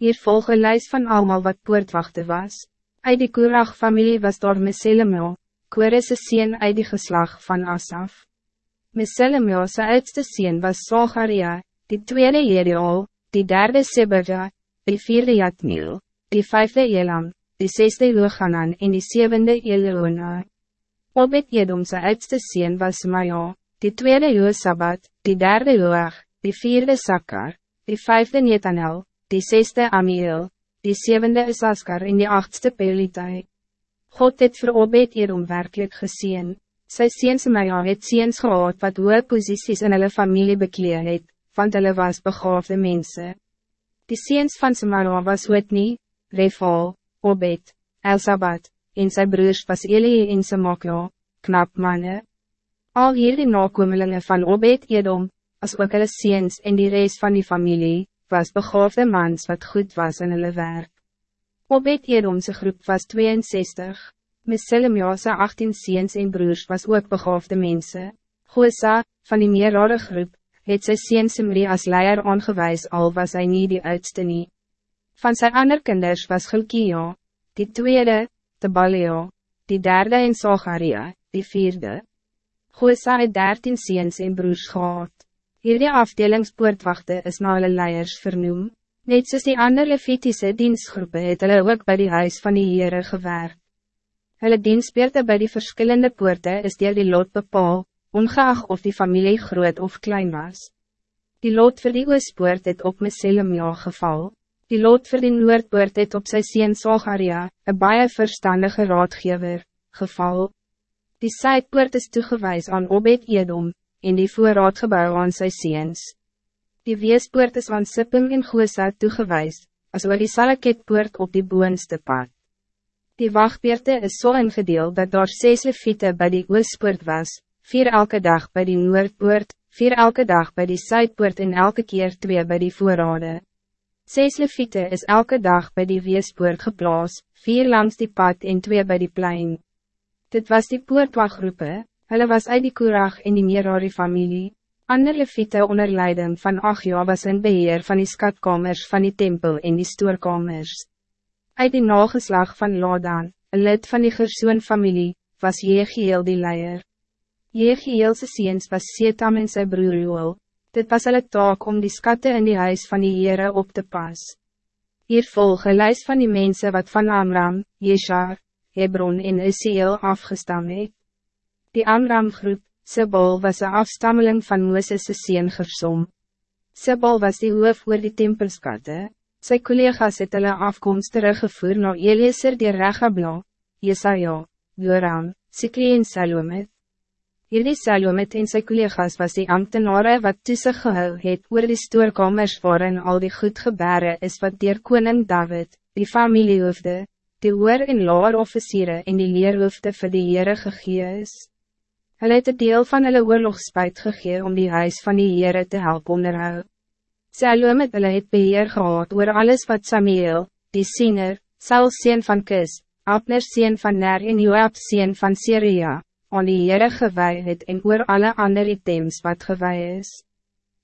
Hier volg een lijst van allemaal wat poortwachten was. Uit die Kurach-familie was door Meselemio, Kores' sien uit die geslag van Asaf. Meselemio sy oudste sien was Zacharia, die tweede Jeriol, die derde Sebeja, die vierde Jatniel, die vijfde Elam, die zesde Loganan en die zevende Eleona. Obed Edom sy oudste sien was Maja, die tweede Josabat, die derde Joach, die vierde Sakar, die vijfde Netanel, die zesde Amiel, die zevende Isaskar en die achtste Pelitai. God het vir Obed Edom werkelijk gezien. Sy seens Maja het seens gehad wat hoge posities in hulle familie bekleed het, want hulle was begaafde mensen. Die seens van Samara was Whitney, Refal, Obed, Elsabat, en sy broers was Elie en Samakja, knap manne. Al hierdie nakomelinge van Obed Edom, as ook hulle seens en die rest van die familie, was begaafde mans wat goed was in hulle werk. Obed Edomse groep was 62, Meselemja sy 18 seens en broers was ook begaafde mensen. Gosa, van die meerrade groep, het sy seens Simri as leier aangewijs al was hij niet die oudste nie. Van zijn ander kinders was Gilkia, die tweede, Tebalio, die derde en Zacharia, die vierde. Gosa het dertien seens en broers gehad. Hierdie afdelingspoortwachte is na hulle leiers vernoem, net soos die ander Levitische dienstgroepen het hulle ook by die huis van die Heere gewerk. Hulle dienstbeerte by die verschillende poorte is deel die lot bepaal, ongeacht of die familie groot of klein was. Die lot voor die oospoort het op Meselemja geval. Die lot voor die noordpoort het op sy sien Zacharia, een baie verstandige raadgever, geval. Die sydpoort is toegewijs aan Obed Edom, en die voorraadgebouw aan sy seens. Die weespoort is aan Sippim en Goosa toegewijs, as oor die Salaketpoort op die boonste pad. Die wachtbeerte is zo so ingedeeld dat daar zes leviete bij die oospoort was, vier elke dag bij die noordpoort, vier elke dag bij die zuidpoort en elke keer twee bij die voorraden. Zes leviete is elke dag bij die weespoort geplaas, vier langs die pad en twee bij die plein. Dit was die poortwagroepe, hulle was uit die Kurag en die Merari familie. Ander leviete onder leiding van Achja was in beheer van die skatkamers van die tempel en die stoorkamers. Uit die nageslag van Ladan, een lid van die Gersoon familie, was Jegiel die leier. Jegielse seens was Setam en sy broer Joel, Dit was hulle taak om die skatten in die huis van die Heere op te pas. Hier volg een lijst van die mensen wat van Amram, Jeshar, Hebron en Isiel afgestam het. Die Amram groep, Sebol was een afstammeling van Mooses' seen Gersom. Sebol was die hoof oor die tempelskatte. Sy collega's het hulle afkomst teruggevoer na Eliezer die Rechabla, Jesaja, Joram, Sikri en Salomit. Hierdie Salomit en sy collega's was die ambtenaren wat tussen gehou het oor die stoorkamers waarin al die goed gebere is wat dier koning David, die familiehoofde, die hoer en laar officieren en die leerhoofde vir die Heere gegee is. Hulle het een deel van hulle oorlogspuit gegee om die huis van die Heere te helpen onderhou. Salomit hulle het beheer gehad oor alles wat Samuel, die siener, Saul sien van Kis, Abner sien van Ner en Joab sien van Syria, aan die Heere gewij het en oor alle andere items wat gewij is.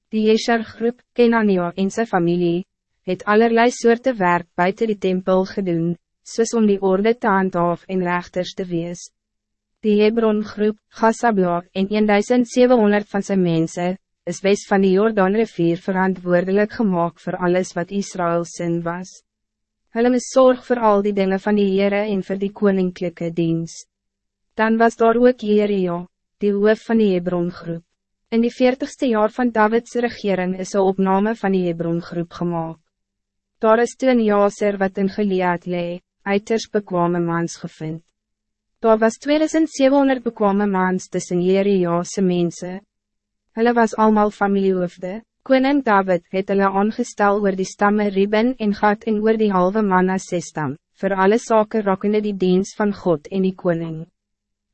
Die Jesher groep, Kenania en sy familie, het allerlei soorte werk buiten die tempel gedoen, soos om die orde te handhaaf en rechters te wees. Die Hebron groep, Gassabia en 1700 van zijn mensen, is wees van die Jordaan rivier verantwoordelijk gemaakt voor alles wat Israël sin was. Hulle is zorg voor al die dingen van die Heere en voor die koninklijke dienst. Dan was daar ook Jerio, die hoof van die Hebron groep. In die veertigste jaar van Davids regering is een opname van die Hebron groep gemaakt. Daar is toen Jaser wat in Gilead lee, uiters bekwame mans gevind. Daar was 2700 bekwame mans tussen Jerio'se mensen. Hulle was allemaal familiehoofde. Koning David het hulle aangestel oor die stamme Ribben en Gad en oor die halve Manasse stam, voor alle zaken rokkende die dienst van God en die koning.